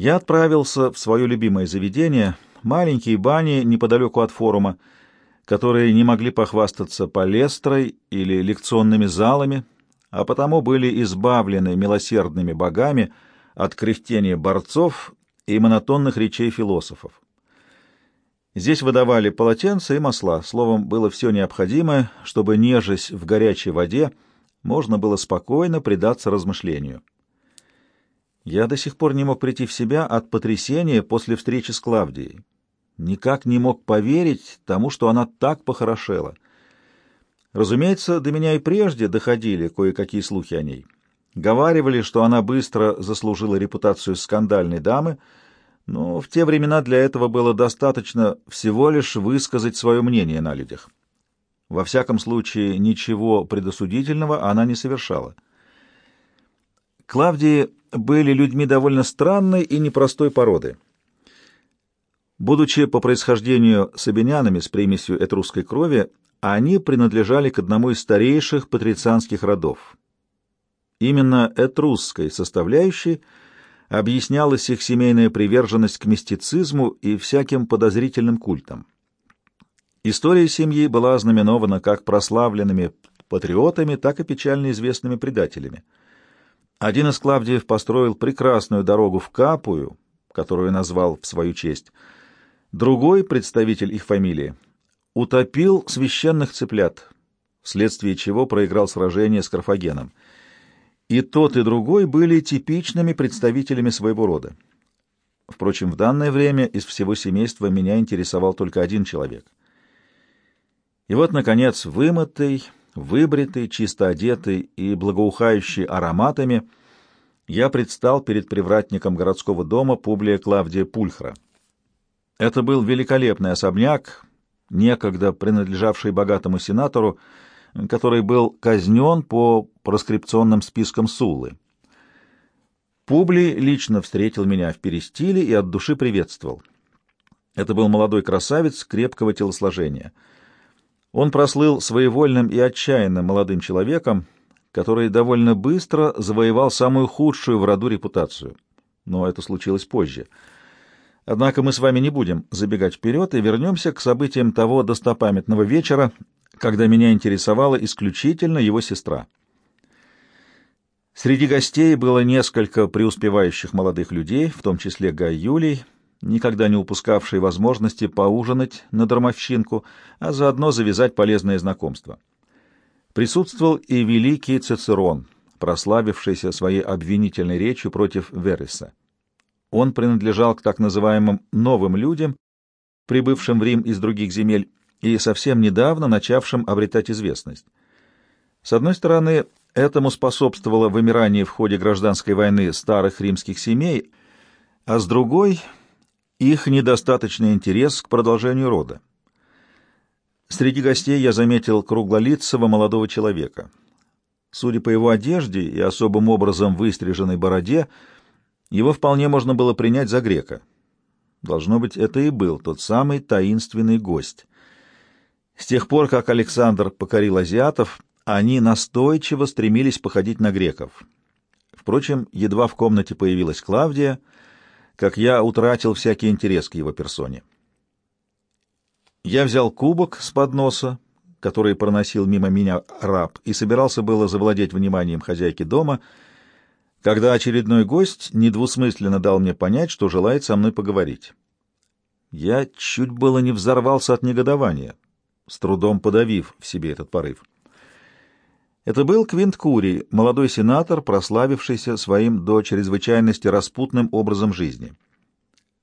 Я отправился в свое любимое заведение, маленькие бани неподалеку от форума, которые не могли похвастаться палестрой или лекционными залами, а потому были избавлены милосердными богами от кряхтения борцов и монотонных речей философов. Здесь выдавали полотенца и масла, словом, было все необходимое, чтобы, нежесть в горячей воде, можно было спокойно предаться размышлению. Я до сих пор не мог прийти в себя от потрясения после встречи с Клавдией. Никак не мог поверить тому, что она так похорошела. Разумеется, до меня и прежде доходили кое-какие слухи о ней. Говаривали, что она быстро заслужила репутацию скандальной дамы, но в те времена для этого было достаточно всего лишь высказать свое мнение на людях. Во всяком случае, ничего предосудительного она не совершала. Клавдии были людьми довольно странной и непростой породы. Будучи по происхождению сабинянами с примесью этрусской крови, они принадлежали к одному из старейших патрицианских родов. Именно этрусской составляющей объяснялась их семейная приверженность к мистицизму и всяким подозрительным культам. История семьи была ознаменована как прославленными патриотами, так и печально известными предателями. Один из Клавдиев построил прекрасную дорогу в Капую, которую назвал в свою честь. Другой, представитель их фамилии, утопил священных цыплят, вследствие чего проиграл сражение с Карфагеном. И тот, и другой были типичными представителями своего рода. Впрочем, в данное время из всего семейства меня интересовал только один человек. И вот, наконец, вымытый, Выбритый, чисто одетый и благоухающий ароматами, я предстал перед привратником городского дома Публия Клавдия Пульхра. Это был великолепный особняк, некогда принадлежавший богатому сенатору, который был казнен по проскрипционным спискам Суллы. Публий лично встретил меня в перестиле и от души приветствовал. Это был молодой красавец крепкого телосложения — он прослыл своевольным и отчаянным молодым человеком, который довольно быстро завоевал самую худшую в роду репутацию. Но это случилось позже. Однако мы с вами не будем забегать вперед и вернемся к событиям того достопамятного вечера, когда меня интересовала исключительно его сестра. Среди гостей было несколько преуспевающих молодых людей, в том числе Гай Юлий, никогда не упускавший возможности поужинать на дармовщинку, а заодно завязать полезное знакомство. Присутствовал и великий Цицерон, прославившийся своей обвинительной речью против Вереса. Он принадлежал к так называемым «новым людям», прибывшим в Рим из других земель и совсем недавно начавшим обретать известность. С одной стороны, этому способствовало вымирание в ходе гражданской войны старых римских семей, а с другой их недостаточный интерес к продолжению рода. Среди гостей я заметил круглолицего молодого человека. Судя по его одежде и особым образом выстриженной бороде, его вполне можно было принять за грека. Должно быть, это и был тот самый таинственный гость. С тех пор, как Александр покорил азиатов, они настойчиво стремились походить на греков. Впрочем, едва в комнате появилась Клавдия — как я утратил всякий интерес к его персоне. Я взял кубок с подноса, который проносил мимо меня раб, и собирался было завладеть вниманием хозяйки дома, когда очередной гость недвусмысленно дал мне понять, что желает со мной поговорить. Я чуть было не взорвался от негодования, с трудом подавив в себе этот порыв. Это был Квинт Кури, молодой сенатор, прославившийся своим до чрезвычайности распутным образом жизни.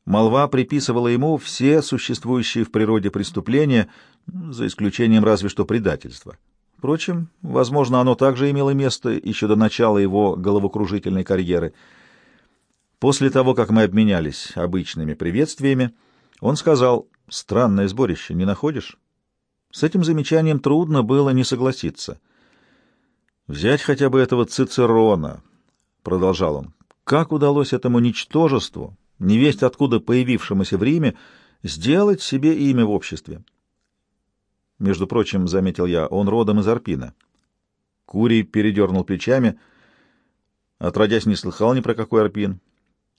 Молва приписывала ему все существующие в природе преступления, за исключением разве что предательства. Впрочем, возможно, оно также имело место еще до начала его головокружительной карьеры. После того, как мы обменялись обычными приветствиями, он сказал, «Странное сборище, не находишь?» С этим замечанием трудно было не согласиться — Взять хотя бы этого Цицерона, — продолжал он. Как удалось этому ничтожеству, невесть откуда появившемуся в Риме, сделать себе имя в обществе? Между прочим, — заметил я, — он родом из Арпина. Курий передернул плечами. Отродясь, не слыхал ни про какой Арпин.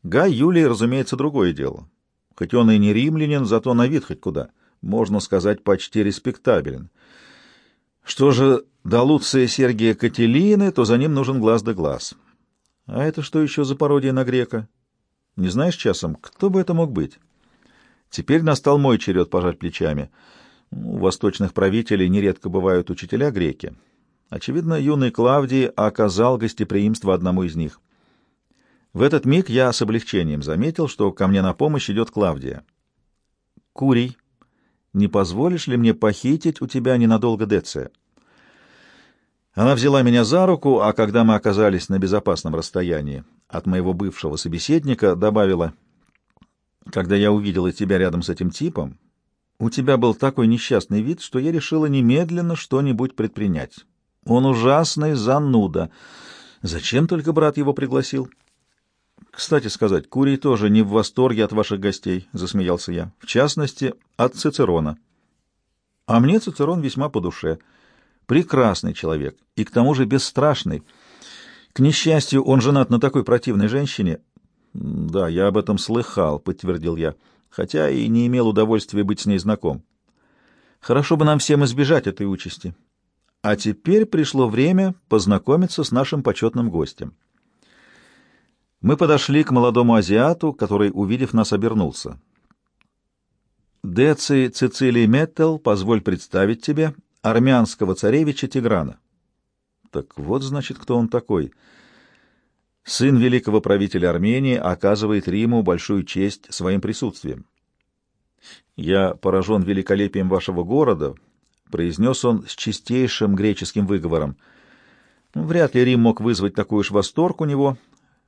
Гай Юлий, разумеется, другое дело. Хоть он и не римлянин, зато на вид хоть куда. Можно сказать, почти респектабелен. Что же до Луция Сергия Кателины, то за ним нужен глаз да глаз. А это что еще за пародия на грека? Не знаешь часом, кто бы это мог быть? Теперь настал мой черед пожать плечами. У восточных правителей нередко бывают учителя греки. Очевидно, юный Клавдий оказал гостеприимство одному из них. В этот миг я с облегчением заметил, что ко мне на помощь идет Клавдия. «Курий, не позволишь ли мне похитить у тебя ненадолго Деция?» Она взяла меня за руку, а когда мы оказались на безопасном расстоянии от моего бывшего собеседника, добавила, «Когда я увидела тебя рядом с этим типом, у тебя был такой несчастный вид, что я решила немедленно что-нибудь предпринять. Он ужасный зануда. Зачем только брат его пригласил?» «Кстати сказать, Курий тоже не в восторге от ваших гостей», — засмеялся я. «В частности, от Цицерона». «А мне Цицерон весьма по душе». Прекрасный человек и к тому же бесстрашный. К несчастью, он женат на такой противной женщине. Да, я об этом слыхал, подтвердил я, хотя и не имел удовольствия быть с ней знаком. Хорошо бы нам всем избежать этой участи. А теперь пришло время познакомиться с нашим почетным гостем. Мы подошли к молодому азиату, который, увидев нас, обернулся. «Деци Цицилий Меттел, позволь представить тебе армянского царевича Тиграна. Так вот, значит, кто он такой. Сын великого правителя Армении оказывает Риму большую честь своим присутствием. «Я поражен великолепием вашего города», — произнес он с чистейшим греческим выговором. Вряд ли Рим мог вызвать такой уж восторг у него,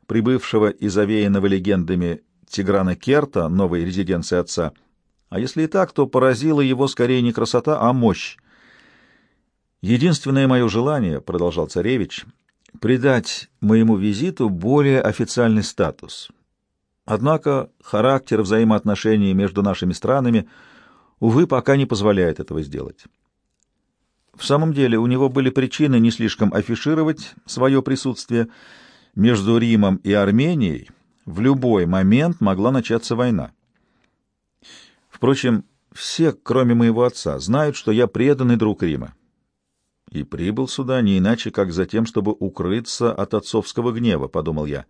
прибывшего и завеянного легендами Тиграна Керта, новой резиденции отца. А если и так, то поразила его скорее не красота, а мощь. Единственное мое желание, — продолжал царевич, — придать моему визиту более официальный статус. Однако характер взаимоотношений между нашими странами, увы, пока не позволяет этого сделать. В самом деле у него были причины не слишком афишировать свое присутствие. Между Римом и Арменией в любой момент могла начаться война. Впрочем, все, кроме моего отца, знают, что я преданный друг Рима и прибыл сюда не иначе, как за тем, чтобы укрыться от отцовского гнева, — подумал я.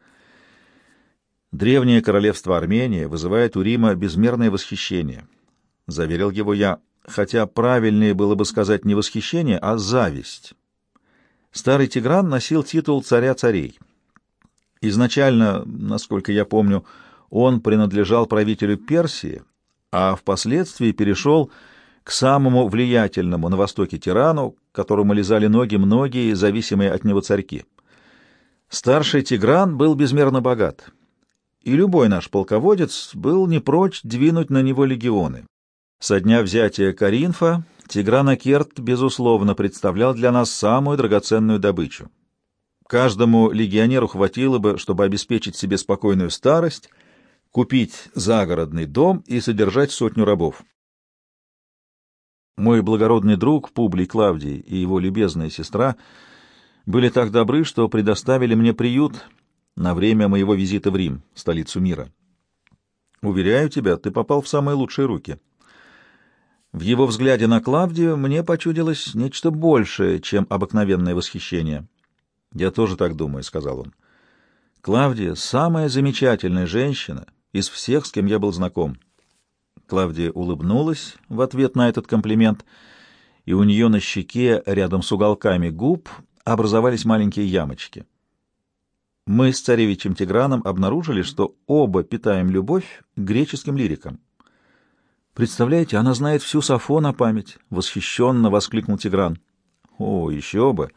Древнее королевство Армении вызывает у Рима безмерное восхищение, — заверил его я, хотя правильнее было бы сказать не восхищение, а зависть. Старый Тигран носил титул царя царей. Изначально, насколько я помню, он принадлежал правителю Персии, а впоследствии перешел к самому влиятельному на Востоке тирану, которому лизали ноги многие зависимые от него царьки. Старший Тигран был безмерно богат, и любой наш полководец был не прочь двинуть на него легионы. Со дня взятия Каринфа Тигран Акерт, безусловно, представлял для нас самую драгоценную добычу. Каждому легионеру хватило бы, чтобы обеспечить себе спокойную старость, купить загородный дом и содержать сотню рабов. Мой благородный друг Публий Клавдий и его любезная сестра были так добры, что предоставили мне приют на время моего визита в Рим, столицу мира. Уверяю тебя, ты попал в самые лучшие руки. В его взгляде на Клавдию мне почудилось нечто большее, чем обыкновенное восхищение. «Я тоже так думаю», — сказал он. «Клавдия — самая замечательная женщина из всех, с кем я был знаком». Клавдия улыбнулась в ответ на этот комплимент, и у нее на щеке, рядом с уголками губ, образовались маленькие ямочки. Мы с царевичем Тиграном обнаружили, что оба питаем любовь к греческим лирикам. «Представляете, она знает всю Сафо на память!» — восхищенно воскликнул Тигран. «О, еще бы!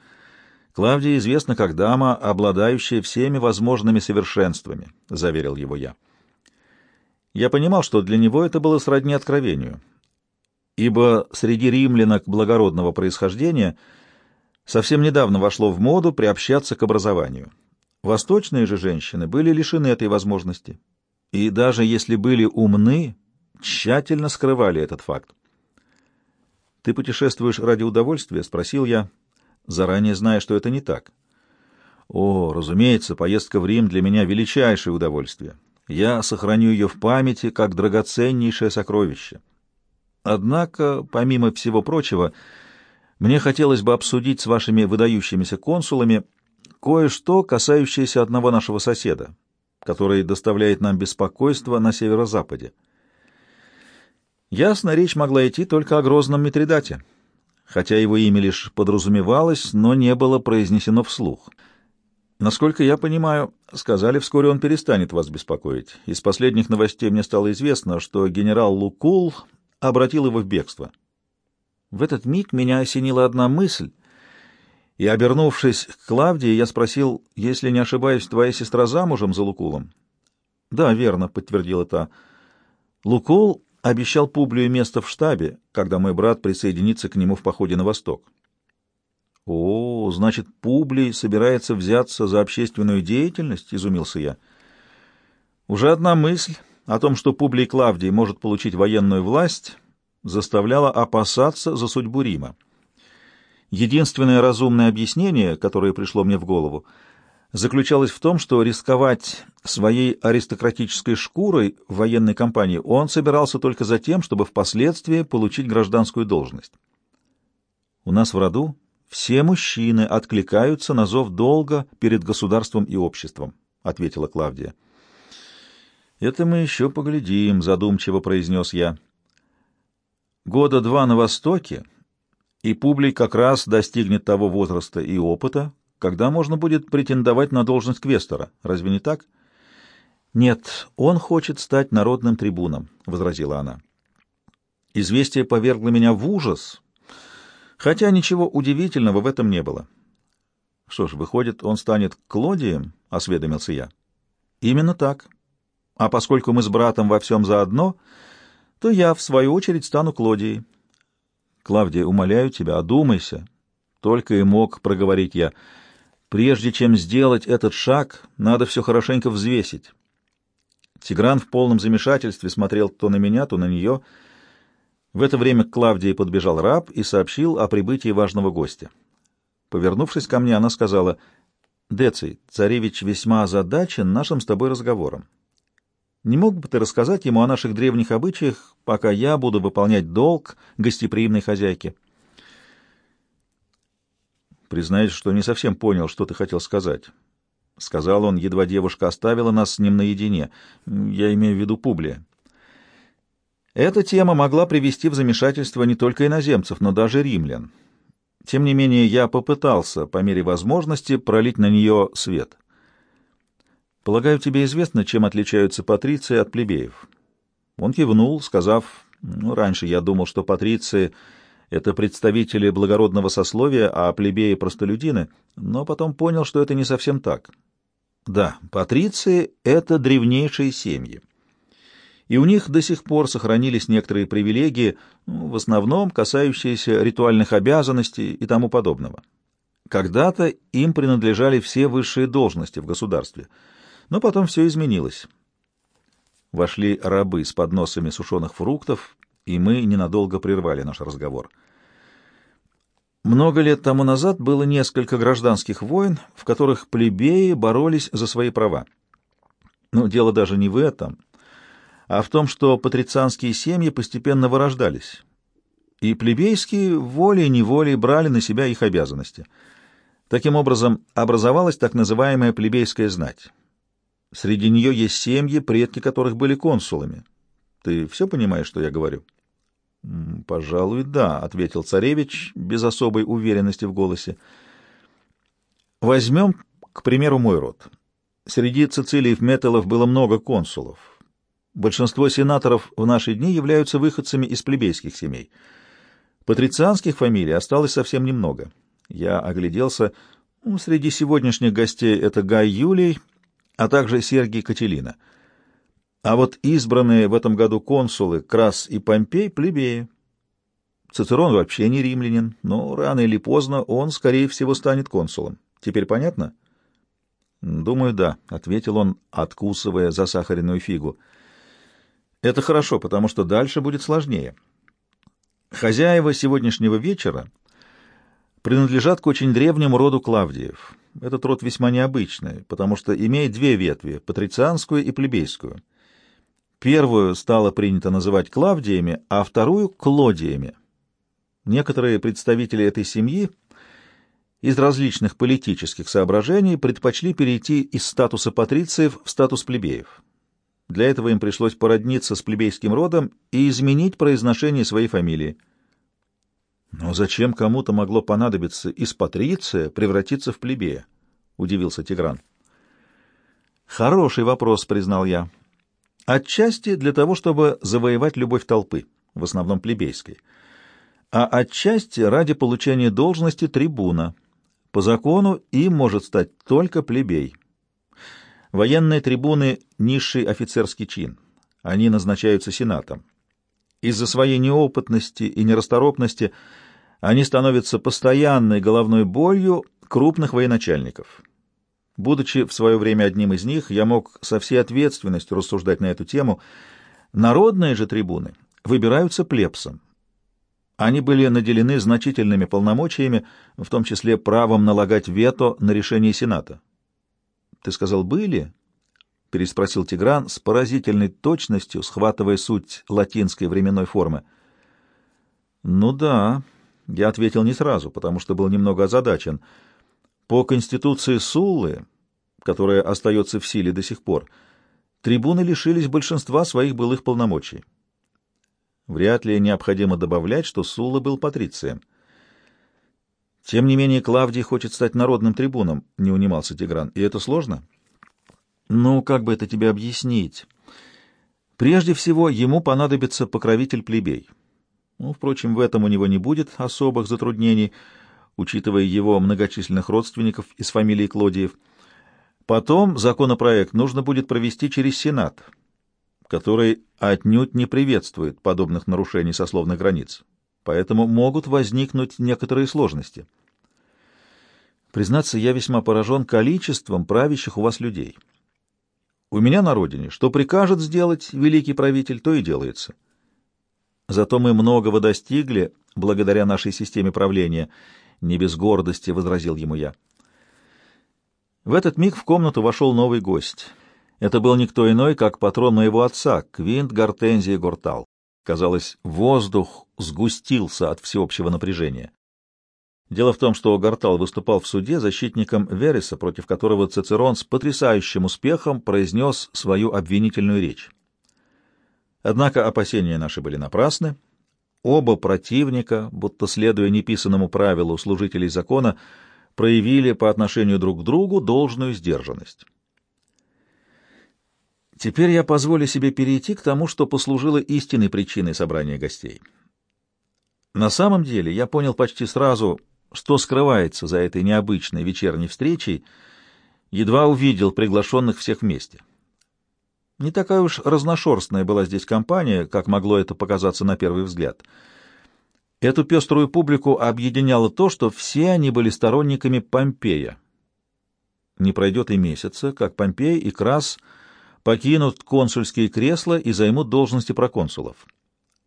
Клавдия известна как дама, обладающая всеми возможными совершенствами», — заверил его я. Я понимал, что для него это было сродни откровению, ибо среди римлянок благородного происхождения совсем недавно вошло в моду приобщаться к образованию. Восточные же женщины были лишены этой возможности, и даже если были умны, тщательно скрывали этот факт. «Ты путешествуешь ради удовольствия?» — спросил я, заранее зная, что это не так. «О, разумеется, поездка в Рим для меня величайшее удовольствие. Я сохраню ее в памяти как драгоценнейшее сокровище. Однако, помимо всего прочего, мне хотелось бы обсудить с вашими выдающимися консулами кое-что, касающееся одного нашего соседа, который доставляет нам беспокойство на северо-западе. Ясно, речь могла идти только о грозном Митридате, хотя его имя лишь подразумевалось, но не было произнесено вслух. Насколько я понимаю, сказали, вскоре он перестанет вас беспокоить. Из последних новостей мне стало известно, что генерал Лукул обратил его в бегство. В этот миг меня осенила одна мысль, и, обернувшись к Клавдии, я спросил, если не ошибаюсь, твоя сестра замужем за Лукулом? — Да, верно, — подтвердила та. Лукул обещал Публию место в штабе, когда мой брат присоединится к нему в походе на восток. — Значит, Публий собирается взяться за общественную деятельность? — изумился я. Уже одна мысль о том, что Публий Клавдий может получить военную власть, заставляла опасаться за судьбу Рима. Единственное разумное объяснение, которое пришло мне в голову, заключалось в том, что рисковать своей аристократической шкурой в военной кампании он собирался только за тем, чтобы впоследствии получить гражданскую должность. У нас в роду все мужчины откликаются на зов долга перед государством и обществом, — ответила Клавдия. — Это мы еще поглядим, — задумчиво произнес я. Года два на Востоке и Публий как раз достигнет того возраста и опыта, когда можно будет претендовать на должность квестора. Разве не так? Нет, он хочет стать народным трибуном, возразила она. Известие повергло меня в ужас, хотя ничего удивительного в этом не было. Что ж, выходит, он станет Клодием, осведомился я. Именно так. А поскольку мы с братом во всем заодно, то я, в свою очередь, стану Клодией. Клавдия, умоляю тебя, одумайся. Только и мог проговорить я. Прежде чем сделать этот шаг, надо все хорошенько взвесить. Тигран в полном замешательстве смотрел то на меня, то на нее. В это время к Клавдии подбежал раб и сообщил о прибытии важного гостя. Повернувшись ко мне, она сказала, «Деций, царевич весьма озадачен нашим с тобой разговором. Не мог бы ты рассказать ему о наших древних обычаях, пока я буду выполнять долг гостеприимной хозяйки?» Признаюсь, что не совсем понял, что ты хотел сказать. — сказал он, едва девушка оставила нас с ним наедине. Я имею в виду Публия. Эта тема могла привести в замешательство не только иноземцев, но даже римлян. Тем не менее, я попытался, по мере возможности, пролить на нее свет. Полагаю, тебе известно, чем отличаются патриции от плебеев. Он кивнул, сказав, ну, раньше я думал, что патриции — это представители благородного сословия, а плебеи — простолюдины, но потом понял, что это не совсем так. Да, патриции — это древнейшие семьи. И у них до сих пор сохранились некоторые привилегии, ну, в основном касающиеся ритуальных обязанностей и тому подобного. Когда-то им принадлежали все высшие должности в государстве — но потом все изменилось. Вошли рабы с подносами сушеных фруктов, и мы ненадолго прервали наш разговор. Много лет тому назад было несколько гражданских войн, в которых плебеи боролись за свои права. Но дело даже не в этом, а в том, что патрицианские семьи постепенно вырождались, и плебейские волей-неволей брали на себя их обязанности. Таким образом, образовалась так называемая плебейская знать. Среди нее есть семьи, предки которых были консулами. Ты все понимаешь, что я говорю? — Пожалуй, да, — ответил царевич без особой уверенности в голосе. — Возьмем, к примеру, мой род. Среди Цицилиев Металлов было много консулов. Большинство сенаторов в наши дни являются выходцами из плебейских семей. Патрицианских фамилий осталось совсем немного. Я огляделся. Ну, среди сегодняшних гостей это Гай Юлий — а также Сергий Кателина. А вот избранные в этом году консулы Крас и Помпей — плебеи. Цицерон вообще не римлянин, но рано или поздно он, скорее всего, станет консулом. Теперь понятно? — Думаю, да, — ответил он, откусывая засахаренную фигу. — Это хорошо, потому что дальше будет сложнее. Хозяева сегодняшнего вечера принадлежат к очень древнему роду Клавдиев. Этот род весьма необычный, потому что имеет две ветви — патрицианскую и плебейскую. Первую стало принято называть Клавдиями, а вторую — Клодиями. Некоторые представители этой семьи из различных политических соображений предпочли перейти из статуса патрициев в статус плебеев. Для этого им пришлось породниться с плебейским родом и изменить произношение своей фамилии. Но зачем кому-то могло понадобиться из патриция превратиться в плебея? удивился Тигран. Хороший вопрос, признал я. Отчасти для того, чтобы завоевать любовь толпы, в основном плебейской, а отчасти ради получения должности трибуна. По закону им может стать только плебей. Военные трибуны — низший офицерский чин. Они назначаются сенатом. Из-за своей неопытности и нерасторопности они становятся постоянной головной болью крупных военачальников. Будучи в свое время одним из них, я мог со всей ответственностью рассуждать на эту тему. Народные же трибуны выбираются плебсом. Они были наделены значительными полномочиями, в том числе правом налагать вето на решение Сената. Ты сказал «были»? — переспросил Тигран с поразительной точностью, схватывая суть латинской временной формы. — Ну да, — я ответил не сразу, потому что был немного озадачен. По конституции Суллы, которая остается в силе до сих пор, трибуны лишились большинства своих былых полномочий. Вряд ли необходимо добавлять, что Сулла был патрицием. Тем не менее, Клавдий хочет стать народным трибуном, — не унимался Тигран. И это сложно? Ну, как бы это тебе объяснить? Прежде всего, ему понадобится покровитель плебей. Ну, впрочем, в этом у него не будет особых затруднений, учитывая его многочисленных родственников из фамилии Клодиев. Потом законопроект нужно будет провести через Сенат, который отнюдь не приветствует подобных нарушений сословных границ поэтому могут возникнуть некоторые сложности. Признаться, я весьма поражен количеством правящих у вас людей. У меня на родине, что прикажет сделать великий правитель, то и делается. Зато мы многого достигли благодаря нашей системе правления, не без гордости возразил ему я. В этот миг в комнату вошел новый гость. Это был никто иной, как патрон моего отца, Квинт Гортензия Гортал. Казалось, воздух сгустился от всеобщего напряжения. Дело в том, что Гартал выступал в суде защитником Вереса, против которого Цицерон с потрясающим успехом произнес свою обвинительную речь. Однако опасения наши были напрасны. Оба противника, будто следуя неписанному правилу служителей закона, проявили по отношению друг к другу должную сдержанность. Теперь я позволю себе перейти к тому, что послужило истинной причиной собрания гостей. На самом деле я понял почти сразу, что скрывается за этой необычной вечерней встречей, едва увидел приглашенных всех вместе. Не такая уж разношерстная была здесь компания, как могло это показаться на первый взгляд. Эту пеструю публику объединяло то, что все они были сторонниками Помпея. Не пройдет и месяца, как Помпей и Крас — покинут консульские кресла и займут должности проконсулов.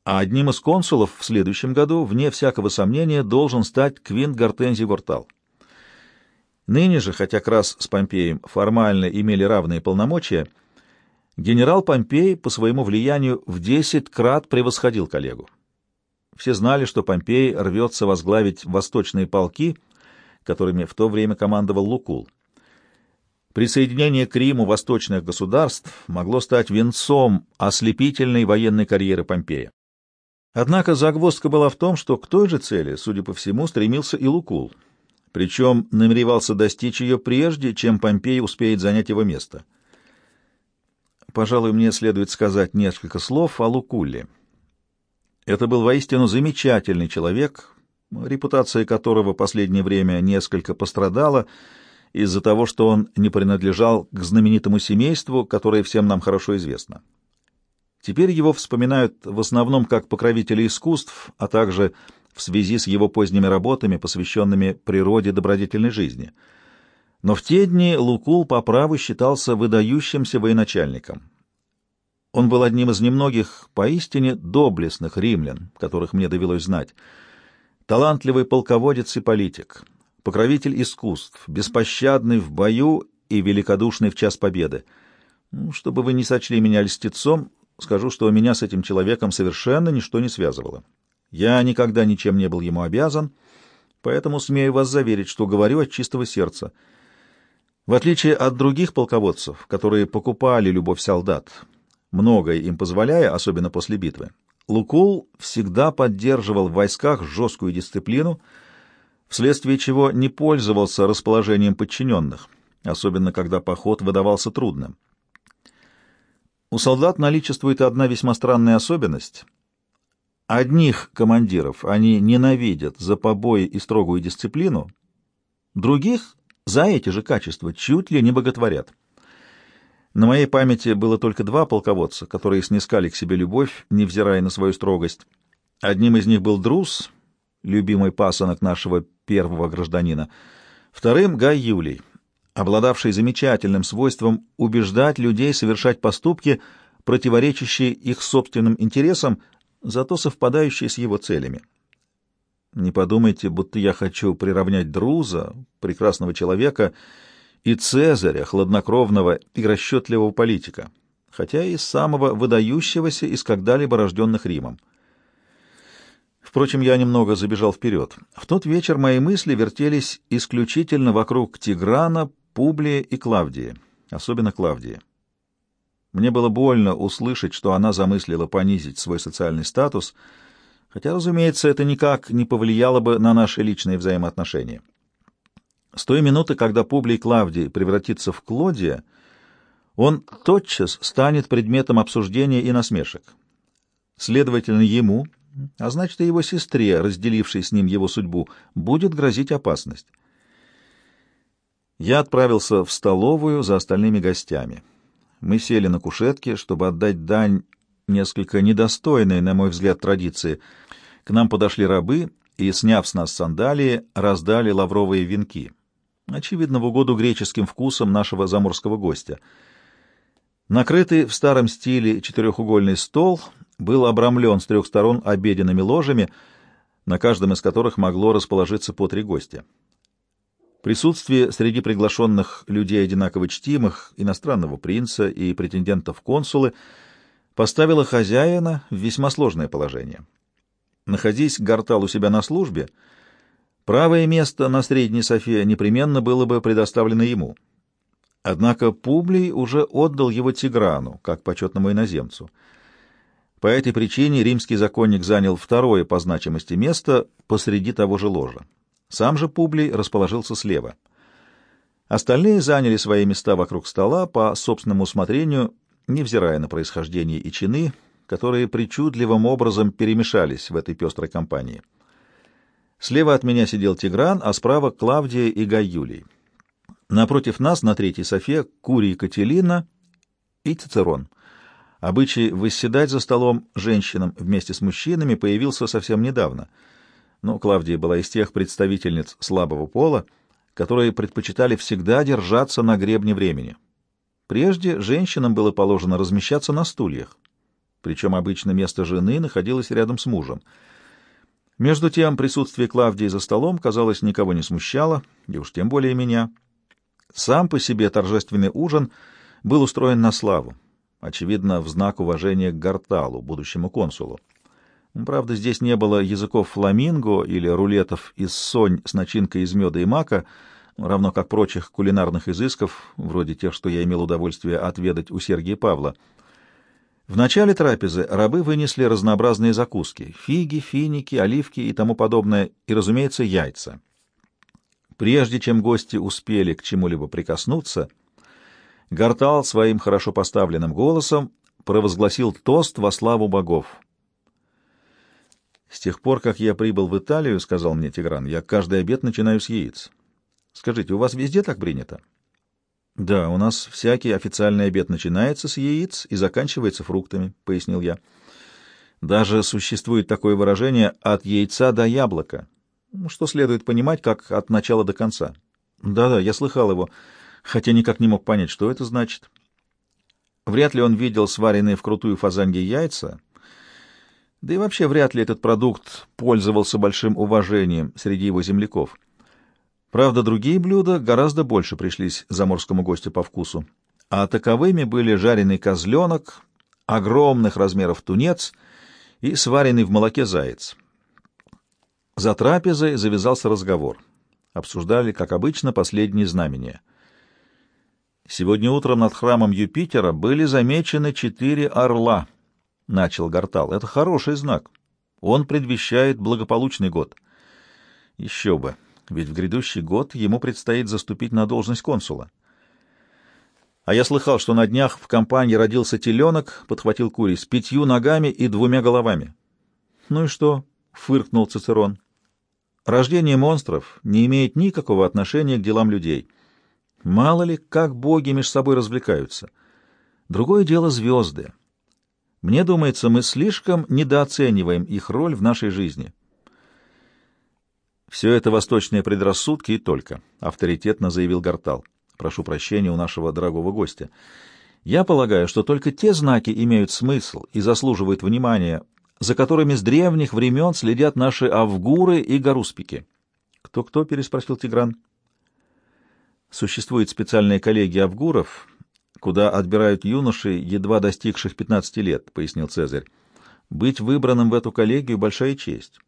А одним из консулов в следующем году, вне всякого сомнения, должен стать Квинт Гортензий Гортал. Ныне же, хотя Крас с Помпеем формально имели равные полномочия, генерал Помпей по своему влиянию в десять крат превосходил коллегу. Все знали, что Помпей рвется возглавить восточные полки, которыми в то время командовал Лукул. Присоединение к Риму восточных государств могло стать венцом ослепительной военной карьеры Помпея. Однако загвоздка была в том, что к той же цели, судя по всему, стремился и Лукул, причем намеревался достичь ее прежде, чем Помпей успеет занять его место. Пожалуй, мне следует сказать несколько слов о Лукуле. Это был воистину замечательный человек, репутация которого последнее время несколько пострадала, из-за того, что он не принадлежал к знаменитому семейству, которое всем нам хорошо известно. Теперь его вспоминают в основном как покровителя искусств, а также в связи с его поздними работами, посвященными природе добродетельной жизни. Но в те дни Лукул по праву считался выдающимся военачальником. Он был одним из немногих поистине доблестных римлян, которых мне довелось знать. талантливый полководец и политик, покровитель искусств, беспощадный в бою и великодушный в час победы. Ну, чтобы вы не сочли меня льстецом, скажу, что меня с этим человеком совершенно ничто не связывало. Я никогда ничем не был ему обязан, поэтому смею вас заверить, что говорю от чистого сердца. В отличие от других полководцев, которые покупали любовь солдат, многое им позволяя, особенно после битвы, Лукул всегда поддерживал в войсках жесткую дисциплину, вследствие чего не пользовался расположением подчиненных, особенно когда поход выдавался трудным. У солдат наличествует одна весьма странная особенность. Одних командиров они ненавидят за побои и строгую дисциплину, других за эти же качества чуть ли не боготворят. На моей памяти было только два полководца, которые снискали к себе любовь, невзирая на свою строгость. Одним из них был Друз, любимый пасынок нашего первого гражданина, вторым — Гай Юлий, обладавший замечательным свойством убеждать людей совершать поступки, противоречащие их собственным интересам, зато совпадающие с его целями. Не подумайте, будто я хочу приравнять Друза, прекрасного человека, и Цезаря, хладнокровного и расчетливого политика, хотя и самого выдающегося из когда-либо рожденных Римом. Впрочем, я немного забежал вперед. В тот вечер мои мысли вертелись исключительно вокруг Тиграна, Публия и Клавдии, особенно Клавдии. Мне было больно услышать, что она замыслила понизить свой социальный статус — хотя, разумеется, это никак не повлияло бы на наши личные взаимоотношения. С той минуты, когда Публий Клавдий превратится в Клодия, он тотчас станет предметом обсуждения и насмешек. Следовательно, ему, а значит и его сестре, разделившей с ним его судьбу, будет грозить опасность. Я отправился в столовую за остальными гостями. Мы сели на кушетке, чтобы отдать дань несколько недостойной, на мой взгляд, традиции — к нам подошли рабы и, сняв с нас сандалии, раздали лавровые венки. Очевидно, в угоду греческим вкусам нашего заморского гостя. Накрытый в старом стиле четырехугольный стол был обрамлен с трех сторон обеденными ложами, на каждом из которых могло расположиться по три гостя. Присутствие среди приглашенных людей одинаково чтимых, иностранного принца и претендентов консулы, поставило хозяина в весьма сложное положение. Находясь Гартал у себя на службе, правое место на средней софе непременно было бы предоставлено ему. Однако Публий уже отдал его Тиграну, как почетному иноземцу. По этой причине римский законник занял второе по значимости место посреди того же ложа. Сам же Публий расположился слева. Остальные заняли свои места вокруг стола по собственному усмотрению, невзирая на происхождение и чины, которые причудливым образом перемешались в этой пестрой компании. Слева от меня сидел Тигран, а справа — Клавдия и Гай. Напротив нас, на третьей софе, Курий Кателина и Цицерон. Обычай восседать за столом женщинам вместе с мужчинами появился совсем недавно, но Клавдия была из тех представительниц слабого пола, которые предпочитали всегда держаться на гребне времени. Прежде женщинам было положено размещаться на стульях причем обычно место жены находилось рядом с мужем. Между тем присутствие Клавдии за столом, казалось, никого не смущало, и уж тем более меня. Сам по себе торжественный ужин был устроен на славу, очевидно, в знак уважения к Гарталу, будущему консулу. Правда, здесь не было языков фламинго или рулетов из сонь с начинкой из меда и мака, равно как прочих кулинарных изысков, вроде тех, что я имел удовольствие отведать у Сергия Павла — в начале трапезы рабы вынесли разнообразные закуски — фиги, финики, оливки и тому подобное, и, разумеется, яйца. Прежде чем гости успели к чему-либо прикоснуться, Гартал своим хорошо поставленным голосом провозгласил тост во славу богов. «С тех пор, как я прибыл в Италию, — сказал мне Тигран, — я каждый обед начинаю с яиц. Скажите, у вас везде так принято?» Да, у нас всякий официальный обед начинается с яиц и заканчивается фруктами, пояснил я. Даже существует такое выражение от яйца до яблока, что следует понимать как от начала до конца. Да-да, я слыхал его, хотя никак не мог понять, что это значит. Вряд ли он видел сваренные вкрутую фазанье яйца. Да и вообще вряд ли этот продукт пользовался большим уважением среди его земляков. Правда, другие блюда гораздо больше пришлись заморскому гостю по вкусу, а таковыми были жареный козленок, огромных размеров тунец и сваренный в молоке заяц. За трапезой завязался разговор. Обсуждали, как обычно, последние знамения. Сегодня утром над храмом Юпитера были замечены четыре орла, — начал Гартал. Это хороший знак. Он предвещает благополучный год. Еще бы ведь в грядущий год ему предстоит заступить на должность консула. А я слыхал, что на днях в компании родился теленок, подхватил курей, с пятью ногами и двумя головами. — Ну и что? — фыркнул Цицерон. — Рождение монстров не имеет никакого отношения к делам людей. Мало ли, как боги между собой развлекаются. Другое дело — звезды. Мне думается, мы слишком недооцениваем их роль в нашей жизни. — все это восточные предрассудки и только, — авторитетно заявил Гартал. Прошу прощения у нашего дорогого гостя. Я полагаю, что только те знаки имеют смысл и заслуживают внимания, за которыми с древних времен следят наши авгуры и гаруспики. «Кто-кто?» — переспросил Тигран. Существует специальная коллегия авгуров, куда отбирают юношей, едва достигших 15 лет, — пояснил Цезарь. Быть выбранным в эту коллегию — большая честь.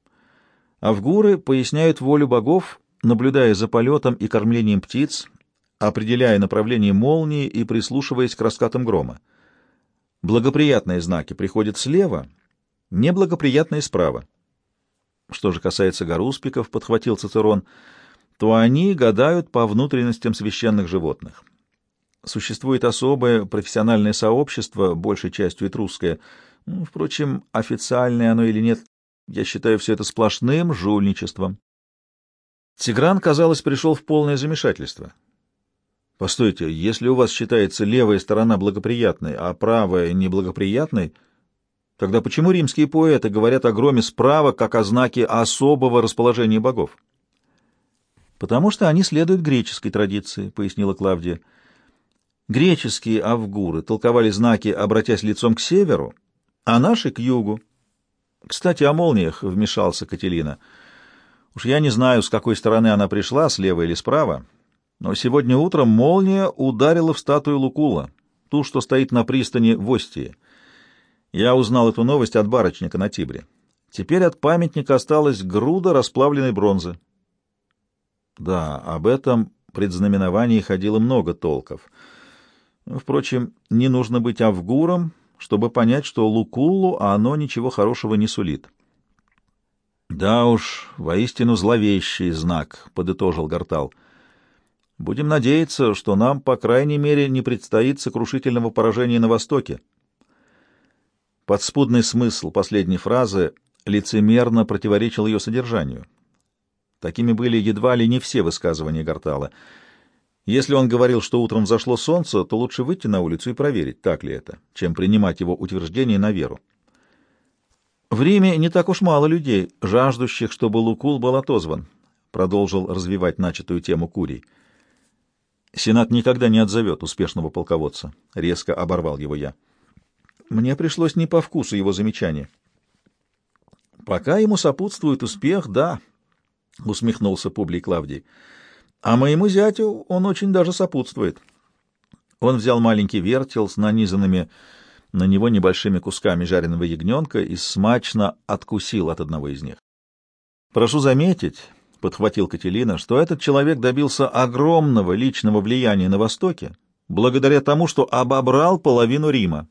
Авгуры поясняют волю богов, наблюдая за полетом и кормлением птиц, определяя направление молнии и прислушиваясь к раскатам грома. Благоприятные знаки приходят слева, неблагоприятные справа. Что же касается гаруспиков, подхватил Цицерон, то они гадают по внутренностям священных животных. Существует особое профессиональное сообщество, большей частью этрусское, впрочем, официальное оно или нет, я считаю все это сплошным жульничеством. Тигран, казалось, пришел в полное замешательство. Постойте, если у вас считается левая сторона благоприятной, а правая неблагоприятной, тогда почему римские поэты говорят о громе справа как о знаке особого расположения богов? Потому что они следуют греческой традиции, пояснила Клавдия. Греческие авгуры толковали знаки, обратясь лицом к северу, а наши — к югу. Кстати, о молниях вмешался Кателина. Уж я не знаю, с какой стороны она пришла, слева или справа, но сегодня утром молния ударила в статую Лукула, ту, что стоит на пристани в Остии. Я узнал эту новость от барочника на Тибре. Теперь от памятника осталась груда расплавленной бронзы. Да, об этом предзнаменовании ходило много толков. Впрочем, не нужно быть авгуром, чтобы понять, что Лукуллу оно ничего хорошего не сулит. «Да уж, воистину зловещий знак», — подытожил Гартал. «Будем надеяться, что нам, по крайней мере, не предстоит сокрушительного поражения на Востоке». Подспудный смысл последней фразы лицемерно противоречил ее содержанию. Такими были едва ли не все высказывания Гартала — если он говорил, что утром взошло солнце, то лучше выйти на улицу и проверить, так ли это, чем принимать его утверждение на веру. В Риме не так уж мало людей, жаждущих, чтобы Лукул был отозван, продолжил развивать начатую тему Курий. Сенат никогда не отзовет успешного полководца, резко оборвал его я. Мне пришлось не по вкусу его замечание. Пока ему сопутствует успех, да, усмехнулся Публий Клавдий. А моему зятю он очень даже сопутствует. Он взял маленький вертел с нанизанными на него небольшими кусками жареного ягненка и смачно откусил от одного из них. «Прошу заметить», — подхватил Кателина, — «что этот человек добился огромного личного влияния на Востоке благодаря тому, что обобрал половину Рима.